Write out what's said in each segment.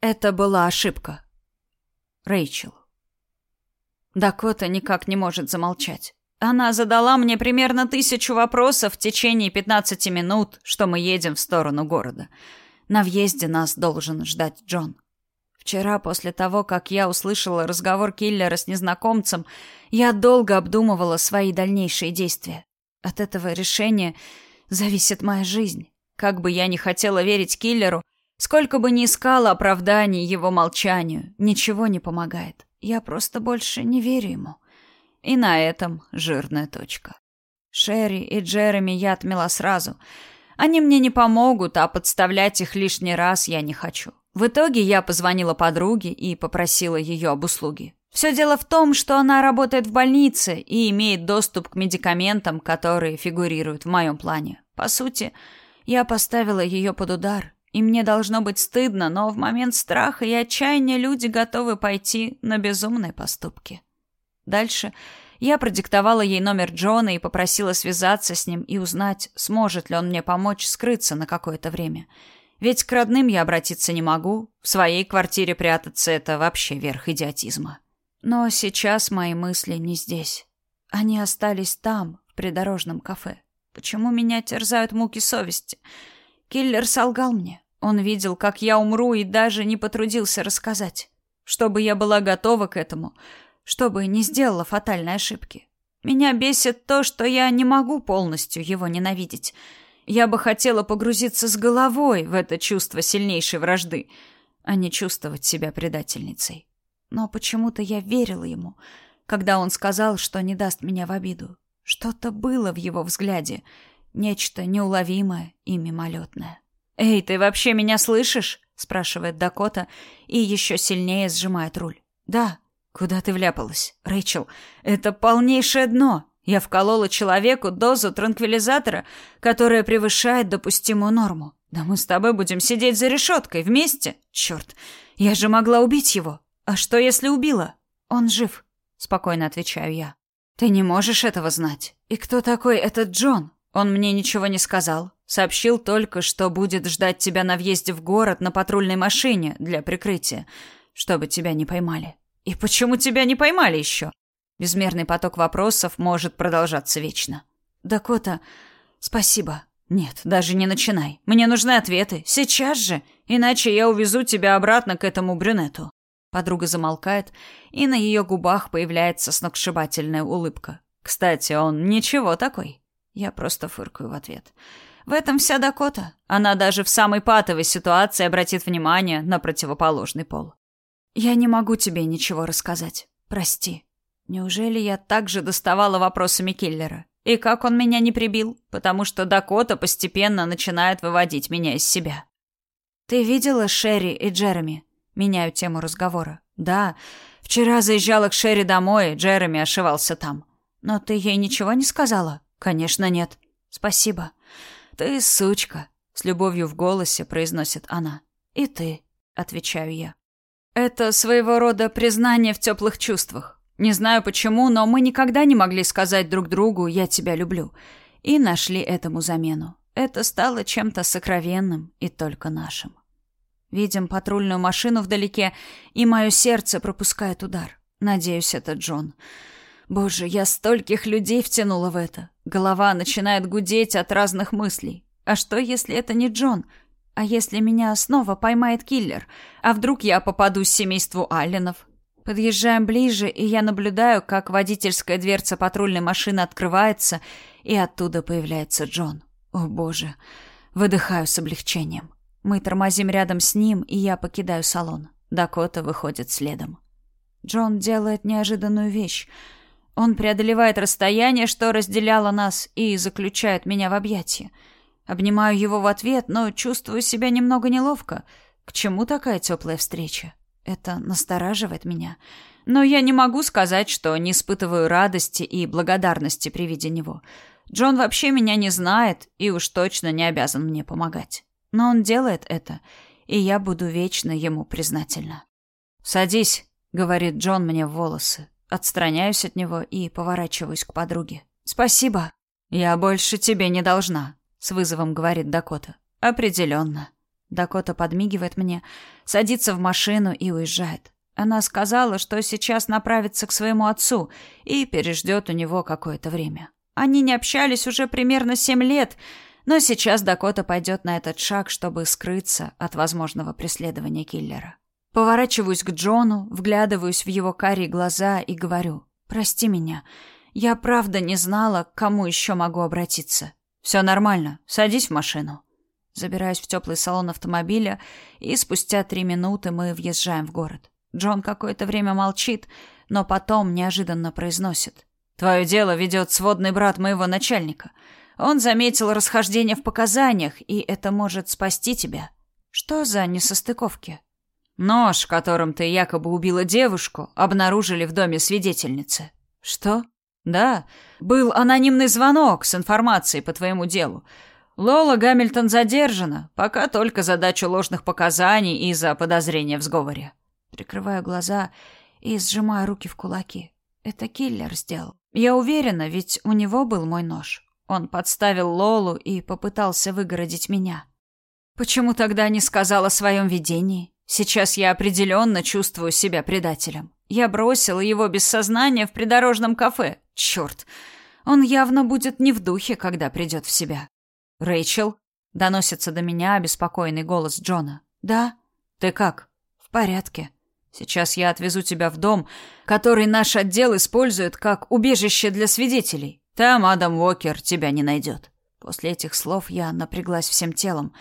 Это была ошибка. Рэйчел. Дакота никак не может замолчать. Она задала мне примерно тысячу вопросов в течение 15 минут, что мы едем в сторону города. На въезде нас должен ждать Джон. Вчера, после того, как я услышала разговор киллера с незнакомцем, я долго обдумывала свои дальнейшие действия. От этого решения зависит моя жизнь. Как бы я ни хотела верить киллеру, сколько бы ни искала оправданий его молчанию, ничего не помогает. Я просто больше не верю ему. И на этом жирная точка. Шерри и Джереми я отмела сразу. Они мне не помогут, а подставлять их лишний раз я не хочу. В итоге я позвонила подруге и попросила ее об услуге. Все дело в том, что она работает в больнице и имеет доступ к медикаментам, которые фигурируют в моем плане. По сути, я поставила ее под удар, и мне должно быть стыдно, но в момент страха и отчаяния люди готовы пойти на безумные поступки. Дальше я продиктовала ей номер Джона и попросила связаться с ним и узнать, сможет ли он мне помочь скрыться на какое-то время. Ведь к родным я обратиться не могу, в своей квартире прятаться — это вообще верх идиотизма. Но сейчас мои мысли не здесь. Они остались там, в придорожном кафе. Почему меня терзают муки совести? Киллер солгал мне. Он видел, как я умру, и даже не потрудился рассказать. Чтобы я была готова к этому — чтобы не сделала фатальной ошибки. Меня бесит то, что я не могу полностью его ненавидеть. Я бы хотела погрузиться с головой в это чувство сильнейшей вражды, а не чувствовать себя предательницей. Но почему-то я верила ему, когда он сказал, что не даст меня в обиду. Что-то было в его взгляде, нечто неуловимое и мимолетное. «Эй, ты вообще меня слышишь?» — спрашивает Дакота и еще сильнее сжимает руль. «Да», «Куда ты вляпалась, Рэйчел? Это полнейшее дно. Я вколола человеку дозу транквилизатора, которая превышает допустимую норму. Да мы с тобой будем сидеть за решеткой вместе? Черт, я же могла убить его. А что, если убила? Он жив, спокойно отвечаю я. Ты не можешь этого знать. И кто такой этот Джон? Он мне ничего не сказал. Сообщил только, что будет ждать тебя на въезде в город на патрульной машине для прикрытия, чтобы тебя не поймали. «И почему тебя не поймали еще?» Безмерный поток вопросов может продолжаться вечно. «Дакота, спасибо». «Нет, даже не начинай. Мне нужны ответы. Сейчас же. Иначе я увезу тебя обратно к этому брюнету». Подруга замолкает, и на ее губах появляется сногсшибательная улыбка. «Кстати, он ничего такой». Я просто фыркаю в ответ. В этом вся Дакота. Она даже в самой патовой ситуации обратит внимание на противоположный пол. Я не могу тебе ничего рассказать. Прости. Неужели я так же доставала вопросами киллера? И как он меня не прибил? Потому что Дакота постепенно начинает выводить меня из себя. Ты видела Шерри и Джереми? Меняю тему разговора. Да, вчера заезжала к Шерри домой, Джереми ошивался там. Но ты ей ничего не сказала? Конечно, нет. Спасибо. Ты сучка, с любовью в голосе произносит она. И ты, отвечаю я. Это своего рода признание в теплых чувствах. Не знаю почему, но мы никогда не могли сказать друг другу «я тебя люблю». И нашли этому замену. Это стало чем-то сокровенным и только нашим. Видим патрульную машину вдалеке, и мое сердце пропускает удар. Надеюсь, это Джон. Боже, я стольких людей втянула в это. Голова начинает гудеть от разных мыслей. А что, если это не Джон? А если меня снова поймает киллер? А вдруг я попадусь семейству Алленов? Подъезжаем ближе, и я наблюдаю, как водительская дверца патрульной машины открывается, и оттуда появляется Джон. О, боже. Выдыхаю с облегчением. Мы тормозим рядом с ним, и я покидаю салон. Дакота выходит следом. Джон делает неожиданную вещь. Он преодолевает расстояние, что разделяло нас, и заключает меня в объятия. Обнимаю его в ответ, но чувствую себя немного неловко. К чему такая теплая встреча? Это настораживает меня. Но я не могу сказать, что не испытываю радости и благодарности при виде него. Джон вообще меня не знает и уж точно не обязан мне помогать. Но он делает это, и я буду вечно ему признательна. «Садись», — говорит Джон мне в волосы. Отстраняюсь от него и поворачиваюсь к подруге. «Спасибо. Я больше тебе не должна», с вызовом говорит Дакота. Определенно. Дакота подмигивает мне, садится в машину и уезжает. Она сказала, что сейчас направится к своему отцу и переждет у него какое-то время. Они не общались уже примерно семь лет, но сейчас Дакота пойдет на этот шаг, чтобы скрыться от возможного преследования киллера. Поворачиваюсь к Джону, вглядываюсь в его карие глаза и говорю: "Прости меня. Я правда не знала, к кому еще могу обратиться. Все нормально. Садись в машину". Забираюсь в теплый салон автомобиля, и спустя три минуты мы въезжаем в город. Джон какое-то время молчит, но потом неожиданно произносит. «Твое дело ведет сводный брат моего начальника. Он заметил расхождение в показаниях, и это может спасти тебя. Что за несостыковки?» «Нож, которым ты якобы убила девушку, обнаружили в доме свидетельницы». «Что?» «Да, был анонимный звонок с информацией по твоему делу. Лола Гамильтон задержана, пока только за дачу ложных показаний и за подозрение в сговоре. Прикрываю глаза и сжимаю руки в кулаки. Это киллер сделал. Я уверена, ведь у него был мой нож. Он подставил Лолу и попытался выгородить меня. Почему тогда не сказал о своем видении? Сейчас я определенно чувствую себя предателем. Я бросила его без сознания в придорожном кафе. Черт, он явно будет не в духе, когда придет в себя. «Рэйчел?» — доносится до меня обеспокоенный голос Джона. «Да?» «Ты как?» «В порядке». Сейчас я отвезу тебя в дом, который наш отдел использует как убежище для свидетелей. Там Адам Уокер тебя не найдет. После этих слов я напряглась всем телом,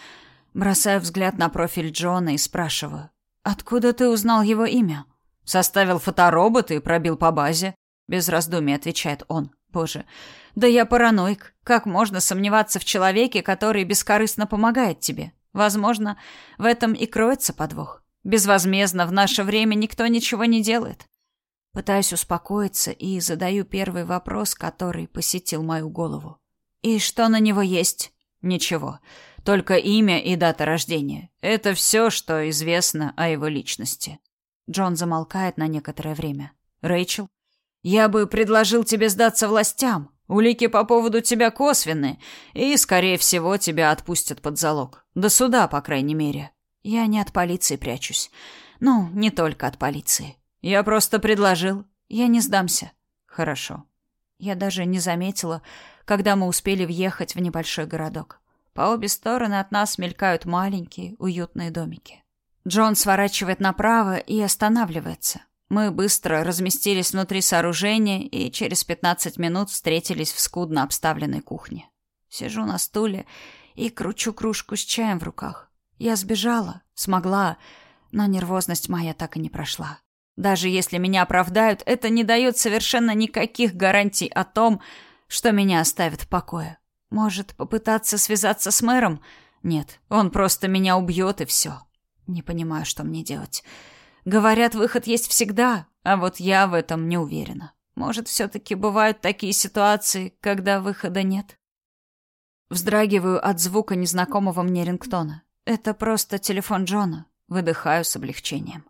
бросаю взгляд на профиль Джона и спрашиваю: "Откуда ты узнал его имя?" "Составил фоторобот и пробил по базе", без раздумий отвечает он. Боже, да я параноик. Как можно сомневаться в человеке, который бескорыстно помогает тебе? Возможно, в этом и кроется подвох. Безвозмездно в наше время никто ничего не делает. Пытаюсь успокоиться и задаю первый вопрос, который посетил мою голову. И что на него есть? Ничего. Только имя и дата рождения. Это все, что известно о его личности. Джон замолкает на некоторое время. Рэйчел, я бы предложил тебе сдаться властям. Улики по поводу тебя косвенны, и, скорее всего, тебя отпустят под залог. До суда, по крайней мере. Я не от полиции прячусь. Ну, не только от полиции. Я просто предложил. Я не сдамся. Хорошо. Я даже не заметила, когда мы успели въехать в небольшой городок. По обе стороны от нас мелькают маленькие, уютные домики. Джон сворачивает направо и останавливается. Мы быстро разместились внутри сооружения и через 15 минут встретились в скудно обставленной кухне. Сижу на стуле и кручу кружку с чаем в руках. Я сбежала, смогла, но нервозность моя так и не прошла. Даже если меня оправдают, это не дает совершенно никаких гарантий о том, что меня оставят в покое. Может, попытаться связаться с мэром? Нет, он просто меня убьет и все. Не понимаю, что мне делать. Говорят, выход есть всегда, а вот я в этом не уверена. Может, все-таки бывают такие ситуации, когда выхода нет? Вздрагиваю от звука незнакомого мне рингтона. Это просто телефон Джона. Выдыхаю с облегчением.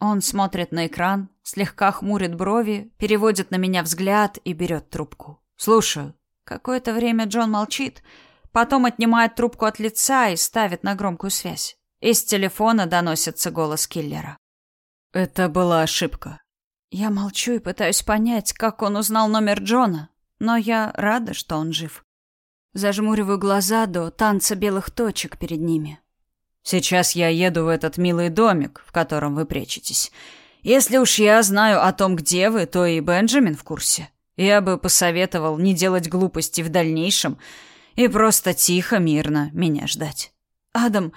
Он смотрит на экран, слегка хмурит брови, переводит на меня взгляд и берет трубку. Слушаю. Какое-то время Джон молчит, потом отнимает трубку от лица и ставит на громкую связь. Из телефона доносится голос киллера. Это была ошибка. Я молчу и пытаюсь понять, как он узнал номер Джона, но я рада, что он жив. Зажмуриваю глаза до танца белых точек перед ними. Сейчас я еду в этот милый домик, в котором вы прячетесь. Если уж я знаю о том, где вы, то и Бенджамин в курсе. Я бы посоветовал не делать глупости в дальнейшем и просто тихо, мирно меня ждать. Адам,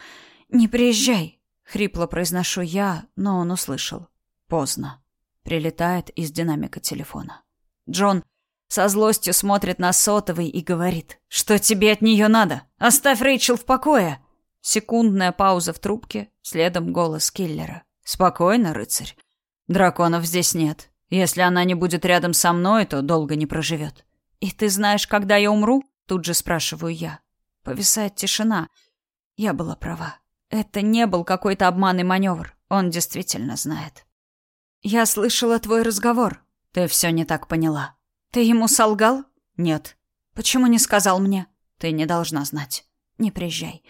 не приезжай, хрипло произношу я, но он услышал. Поздно. Прилетает из динамика телефона. Джон со злостью смотрит на сотовый и говорит: "Что тебе от нее надо? Оставь Рэйчел в покое". Секундная пауза в трубке, следом голос киллера. "Спокойно, рыцарь. Драконов здесь нет. Если она не будет рядом со мной, то долго не проживет. И ты знаешь, когда я умру? Тут же спрашиваю я. Повисает тишина. Я была права. Это не был какой-то обманный маневр. Он действительно знает. Я слышала твой разговор. Ты все не так поняла. Ты ему солгал? Нет. Почему не сказал мне? Ты не должна знать. Не приезжай.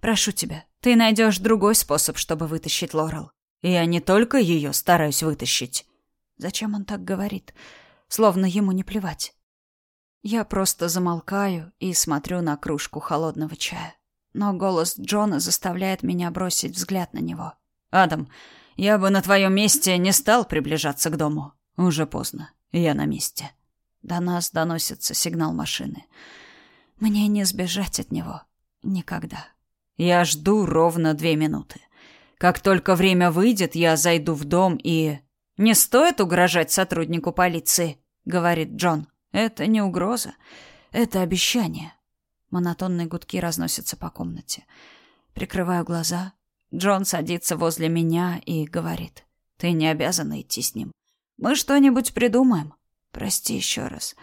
Прошу тебя, ты найдешь другой способ, чтобы вытащить Лорел. Я не только ее стараюсь вытащить. Зачем он так говорит? Словно ему не плевать. Я просто замолкаю и смотрю на кружку холодного чая. Но голос Джона заставляет меня бросить взгляд на него. «Адам, я бы на твоем месте не стал приближаться к дому. Уже поздно. Я на месте». До нас доносится сигнал машины. Мне не сбежать от него. Никогда. Я жду ровно две минуты. Как только время выйдет, я зайду в дом и... «Не стоит угрожать сотруднику полиции», — говорит Джон. «Это не угроза. Это обещание». Монотонные гудки разносятся по комнате. Прикрываю глаза. Джон садится возле меня и говорит. «Ты не обязана идти с ним. Мы что-нибудь придумаем. Прости еще раз.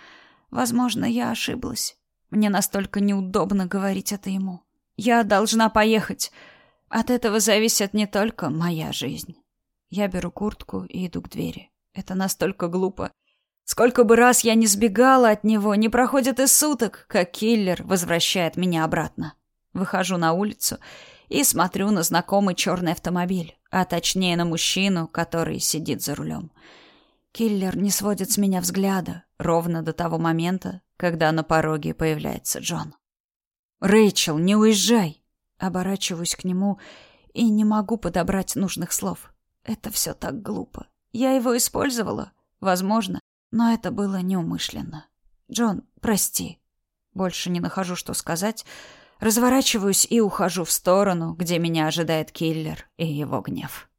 Возможно, я ошиблась. Мне настолько неудобно говорить это ему. Я должна поехать. От этого зависит не только моя жизнь. Я беру куртку и иду к двери. Это настолько глупо. Сколько бы раз я не сбегала от него, не проходит и суток, как киллер возвращает меня обратно. Выхожу на улицу и смотрю на знакомый черный автомобиль, а точнее на мужчину, который сидит за рулем. Киллер не сводит с меня взгляда ровно до того момента, когда на пороге появляется Джон. «Рэйчел, не уезжай!» Оборачиваюсь к нему и не могу подобрать нужных слов. Это все так глупо. Я его использовала, возможно, но это было неумышленно. Джон, прости. Больше не нахожу, что сказать. Разворачиваюсь и ухожу в сторону, где меня ожидает киллер и его гнев.